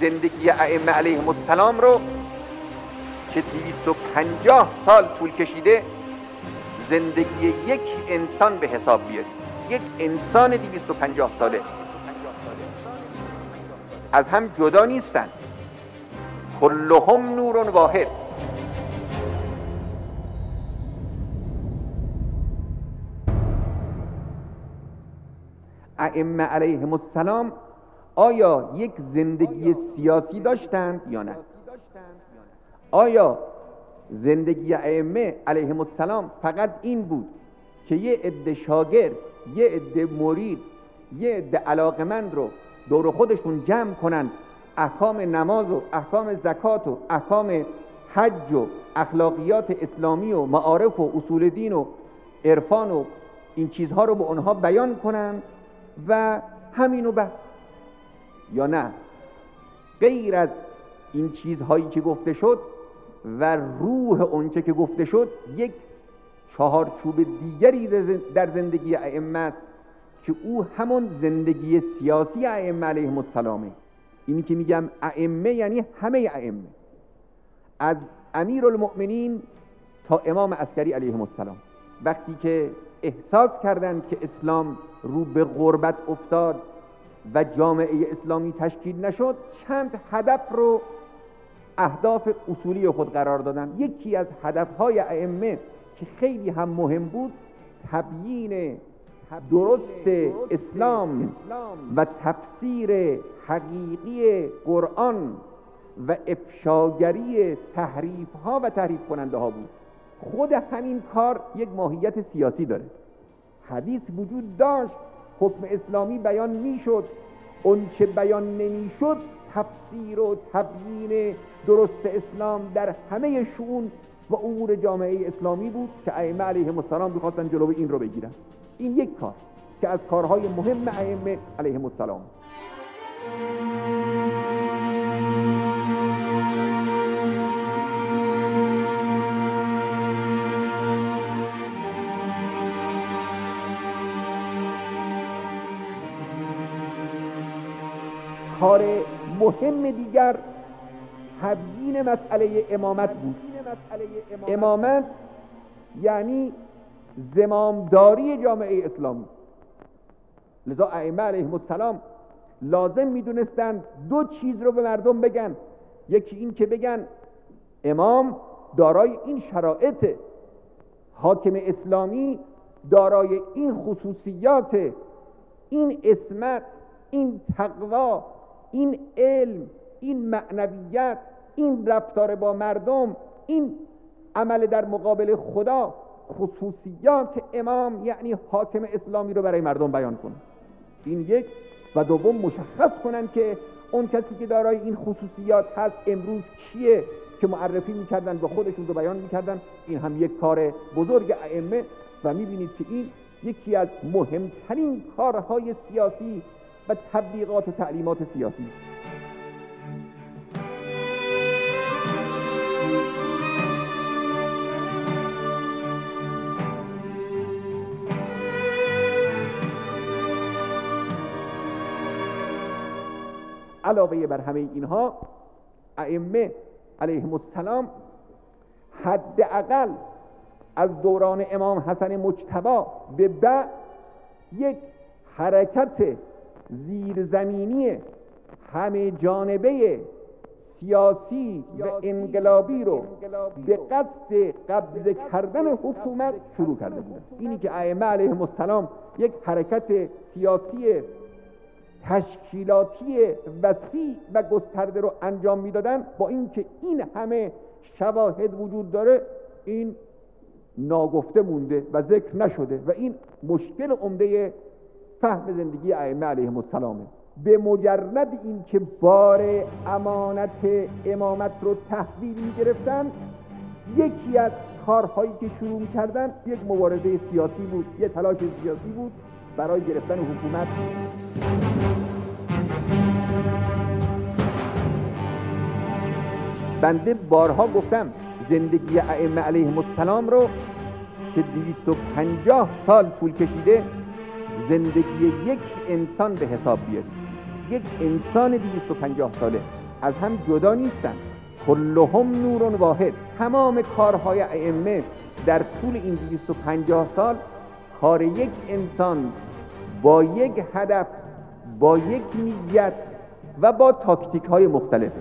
زندگی ائمه علیهم السلام رو که 250 سال طول کشیده زندگی یک انسان به حساب بیاریم. یک انسان 250 ساله. از هم جدا نیستن. کلهم نور واحد. ائمه علیهم السلام آیا یک زندگی سیاسی داشتند یا نه؟ آیا زندگی ائمه علیهم السلام فقط این بود که یه عده شاگرد یه عده مرید یه عده علاقمند رو دور خودشون جمع کنند؟ احکام نماز و احکام زکات و احکام حج و اخلاقیات اسلامی و معارف و اصول دین و عرفان و این چیزها رو به اونها بیان کنند و همینو بس. یا نه. غیر از این چیزهایی که گفته شد و روح اونچه که گفته شد یک چهارچوب دیگری در زندگی ائمه است که او همون زندگی سیاسی ائمه علیهم السلامه اینی که میگم ائمه یعنی همه ائمه. از امیر المؤمنین تا امام عسکری علیهم السلام. وقتی که احساس کردند که اسلام رو به غربت افتاد و جامعه اسلامی تشکیل نشد چند هدف رو اهداف اصولی خود قرار دادن. یکی از هدفهای ائمه که خیلی هم مهم بود تبیین درست اسلام و تفسیر حقیقی قرآن و افشاگری تحریف ها و تحریف کننده ها بود. خود همین کار یک ماهیت سیاسی داره. حدیث وجود داشت حکم اسلامی بیان می‌شد. اون چه بیان نمی‌شد تفسیر و تبیین درست اسلام در همه شون و امور جامعه اسلامی بود که ائمه علیهم السلام می‌خواستن جلوی این رو بگیرن. این یک کار که از کارهای مهم ائمه علیهم السلام. کار مهم دیگر تبیین مسئله امامت بود. امامت یعنی زمامداری جامعه اسلامی. لذا ائمه علیهم السلام لازم می‌دونستند دو چیز رو به مردم بگن. یکی این که بگن امام دارای این شرایط حاکم اسلامی دارای این خصوصیات این اسمت این تقوا این علم این معنویت این رفتار با مردم این عمل در مقابل خدا خصوصیات امام یعنی حاکم اسلامی رو برای مردم بیان کن. این یک و دوم مشخص کنن که اون کسی که دارای این خصوصیات هست امروز کیه که معرفی می‌کردن و خودشون رو بیان می‌کردن؟ این هم یک کار بزرگ ائمه و می‌بینید که این یکی از مهمترین کارهای سیاسی و تبلیغات و تعلیمات سیاسی. علاوه بر همه اینها ائمه علیهم السلام حداقل از دوران امام حسن مجتبا به بعد یک حرکت زیرزمینی همه جانبه سیاسی و انقلابی رو به قصد قبض کردن حکومت شروع کرده بود اینی که ائمه علیهم السلام یک حرکت سیاسی تشکیلاتی وسیع و گسترده رو انجام می‌دادن. با اینکه این همه شواهد وجود داره این ناگفته مونده و ذکر نشده و این مشکل عمده فهم زندگی ائمه علیهم السلامه. به مجرد اینکه بار امانت امامت رو تحویل می گرفتن یکی از کارهایی که شروع می کردن یک مبارزه سیاسی بود یک تلاش سیاسی بود برای گرفتن حکومت. بنده بارها گفتم زندگی ائمه علیهم السلام رو که 250 سال طول کشیده زندگی یک انسان به حساب بیارید یک انسان 250 ساله. از هم جدا نیستند کلهم نور واحد. تمام کارهای ائمه در طول این 250 سال کار یک انسان با یک هدف با یک نیت و با تاکتیک های مختلفه